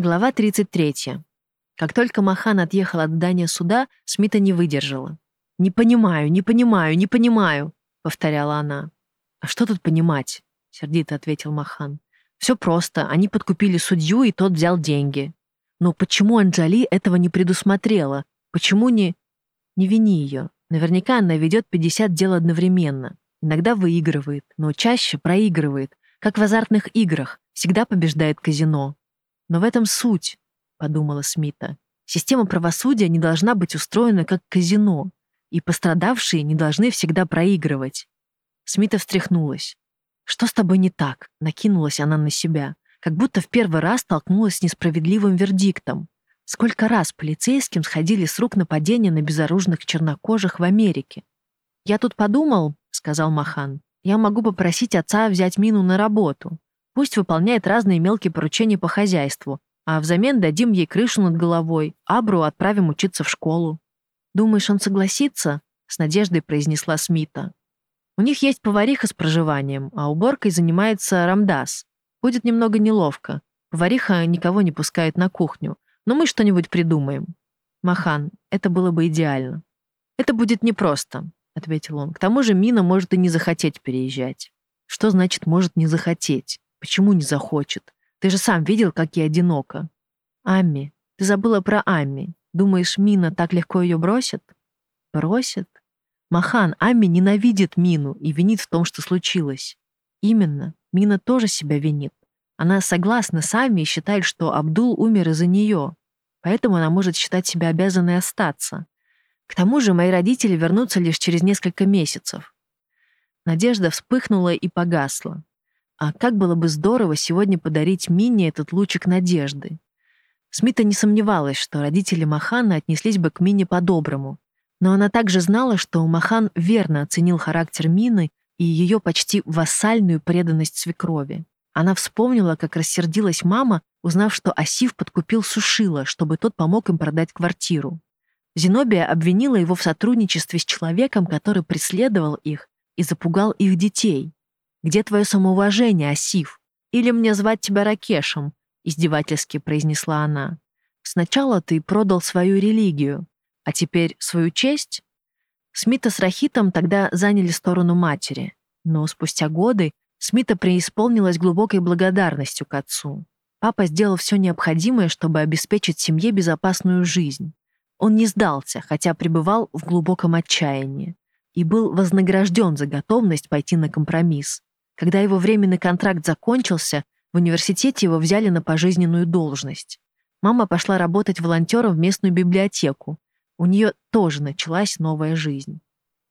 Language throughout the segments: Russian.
Глава 33. Как только Махан отъехал от здания суда, Смита не выдержала. «Не понимаю, не понимаю, не понимаю», — повторяла она. «А что тут понимать?» — сердито ответил Махан. «Все просто. Они подкупили судью, и тот взял деньги. Но почему Анджали этого не предусмотрела? Почему не...» «Не вини ее. Наверняка она ведет 50 дел одновременно. Иногда выигрывает, но чаще проигрывает. Как в азартных играх. Всегда побеждает казино. Но в этом суть, подумала Смита. Система правосудия не должна быть устроена как казино, и пострадавшие не должны всегда проигрывать. Смита встряхнулась. «Что с тобой не так?» — накинулась она на себя, как будто в первый раз столкнулась с несправедливым вердиктом. Сколько раз полицейским сходили с рук нападения на безоружных чернокожих в Америке? «Я тут подумал», — сказал Махан, «я могу попросить отца взять Мину на работу. Пусть выполняет разные мелкие поручения по хозяйству, а взамен дадим ей крышу над головой, Абру отправим учиться в школу. «Думаешь, он согласится?» — с надеждой произнесла Смита. «У них есть повариха с проживанием, а уборкой занимается Рамдас. Будет немного неловко. Повариха никого не пускает на кухню, но мы что-нибудь придумаем. Махан, это было бы идеально». «Это будет непросто», — ответил он. «К тому же Мина может и не захотеть переезжать». «Что значит «может не захотеть»? Почему не захочет? Ты же сам видел, как я одинока. Амми, ты забыла про Амми. Думаешь, Мина так легко ее бросит? Бросит? Махан, Амми ненавидит Мину и винит в том, что случилось. Именно, Мина тоже себя винит. Она согласна с Амми и считает, что Абдул умер из-за нее. Поэтому она может считать себя обязанной остаться. К тому же мои родители вернутся лишь через несколько месяцев. Надежда вспыхнула и погасла. А как было бы здорово сегодня подарить Мине этот лучик надежды. Смита не сомневалась, что родители Махана отнеслись бы к Мине по-доброму. Но она также знала, что Махан верно оценил характер Мины и ее почти вассальную преданность свекрови. Она вспомнила, как рассердилась мама, узнав, что Асив подкупил Сушила, чтобы тот помог им продать квартиру. Зенобия обвинила его в сотрудничестве с человеком, который преследовал их и запугал их детей. Где твое самоуважение, Асиф? Или мне звать тебя Ракешем?» — издевательски произнесла она. «Сначала ты продал свою религию, а теперь свою честь?» Смита с Рахитом тогда заняли сторону матери, но спустя годы Смита преисполнилась глубокой благодарностью к отцу. Папа сделал все необходимое, чтобы обеспечить семье безопасную жизнь. Он не сдался, хотя пребывал в глубоком отчаянии, и был вознагражден за готовность пойти на компромисс. Когда его временный контракт закончился, в университете его взяли на пожизненную должность. Мама пошла работать волонтером в местную библиотеку. У нее тоже началась новая жизнь.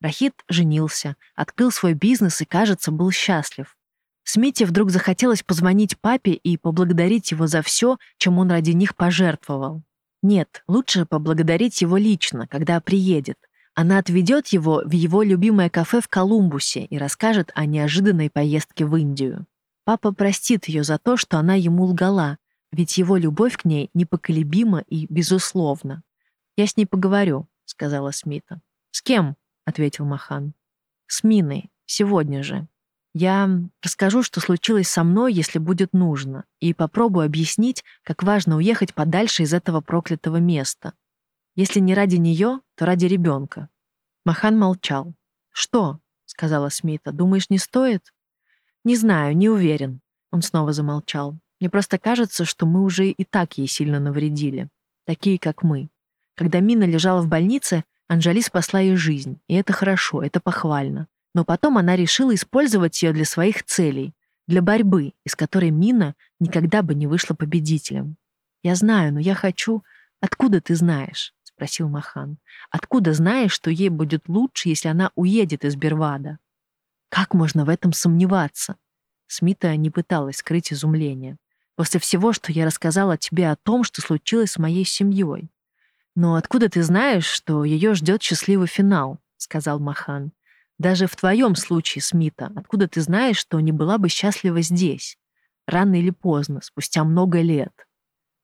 Рахит женился, открыл свой бизнес и, кажется, был счастлив. Смите вдруг захотелось позвонить папе и поблагодарить его за все, чем он ради них пожертвовал. Нет, лучше поблагодарить его лично, когда приедет. Она отведет его в его любимое кафе в Колумбусе и расскажет о неожиданной поездке в Индию. Папа простит ее за то, что она ему лгала, ведь его любовь к ней непоколебима и безусловна. «Я с ней поговорю», — сказала Смита. «С кем?» — ответил Махан. «С Миной. Сегодня же. Я расскажу, что случилось со мной, если будет нужно, и попробую объяснить, как важно уехать подальше из этого проклятого места. Если не ради нее, то ради ребенка. Махан молчал. «Что?» — сказала Смита. «Думаешь, не стоит?» «Не знаю, не уверен». Он снова замолчал. «Мне просто кажется, что мы уже и так ей сильно навредили. Такие, как мы. Когда Мина лежала в больнице, Анжали спасла ей жизнь. И это хорошо, это похвально. Но потом она решила использовать ее для своих целей, для борьбы, из которой Мина никогда бы не вышла победителем. Я знаю, но я хочу... Откуда ты знаешь? Спросил Махан. «Откуда знаешь, что ей будет лучше, если она уедет из Бервада?» «Как можно в этом сомневаться?» Смита не пыталась скрыть изумление. «После всего, что я рассказала тебе о том, что случилось с моей семьей». «Но откуда ты знаешь, что ее ждет счастливый финал?» — сказал Махан. «Даже в твоем случае, Смита, откуда ты знаешь, что не была бы счастлива здесь? Рано или поздно, спустя много лет.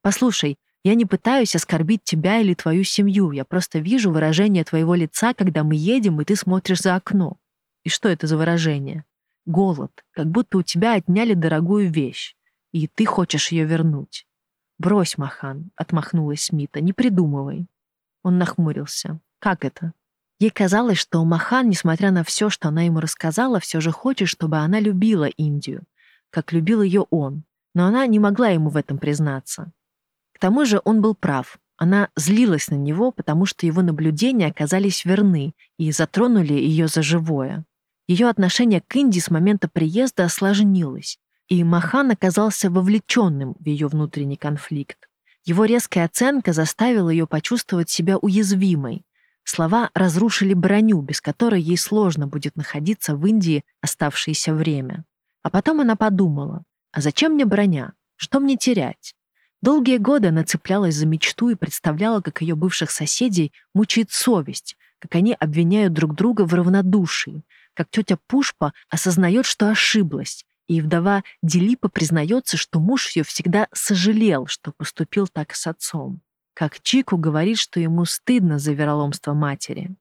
Послушай, я не пытаюсь оскорбить тебя или твою семью, я просто вижу выражение твоего лица, когда мы едем, и ты смотришь за окно. И что это за выражение? Голод, как будто у тебя отняли дорогую вещь, и ты хочешь ее вернуть. «Брось, Махан», — отмахнулась Смита, — «не придумывай». Он нахмурился. «Как это?» Ей казалось, что Махан, несмотря на все, что она ему рассказала, все же хочет, чтобы она любила Индию, как любил ее он, но она не могла ему в этом признаться. К тому же он был прав. Она злилась на него, потому что его наблюдения оказались верны и затронули ее за живое. Ее отношение к Индии с момента приезда осложнилось, и Махан оказался вовлеченным в ее внутренний конфликт. Его резкая оценка заставила ее почувствовать себя уязвимой. Слова разрушили броню, без которой ей сложно будет находиться в Индии оставшееся время. А потом она подумала, а зачем мне броня? Что мне терять? Долгие годы она цеплялась за мечту и представляла, как ее бывших соседей мучает совесть, как они обвиняют друг друга в равнодушии, как тетя Пушпа осознает, что ошиблась, и вдова Дилипа признается, что муж ее всегда сожалел, что поступил так с отцом. Как Чику говорит, что ему стыдно за вероломство матери.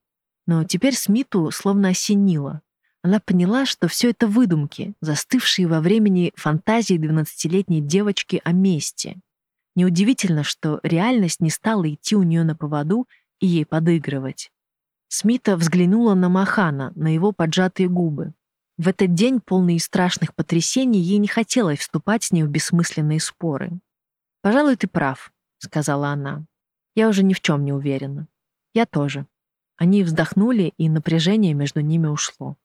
Но теперь Смиту словно осенило. Она поняла, что все это выдумки, застывшие во времени фантазии двенадцатилетней девочки о мести. Неудивительно, что реальность не стала идти у нее на поводу и ей подыгрывать. Смита взглянула на Махана, на его поджатые губы. В этот день, полный страшных потрясений, ей не хотелось вступать с ней в бессмысленные споры. «Пожалуй, ты прав», — сказала она. «Я уже ни в чем не уверена. Я тоже». Они вздохнули, и напряжение между ними ушло.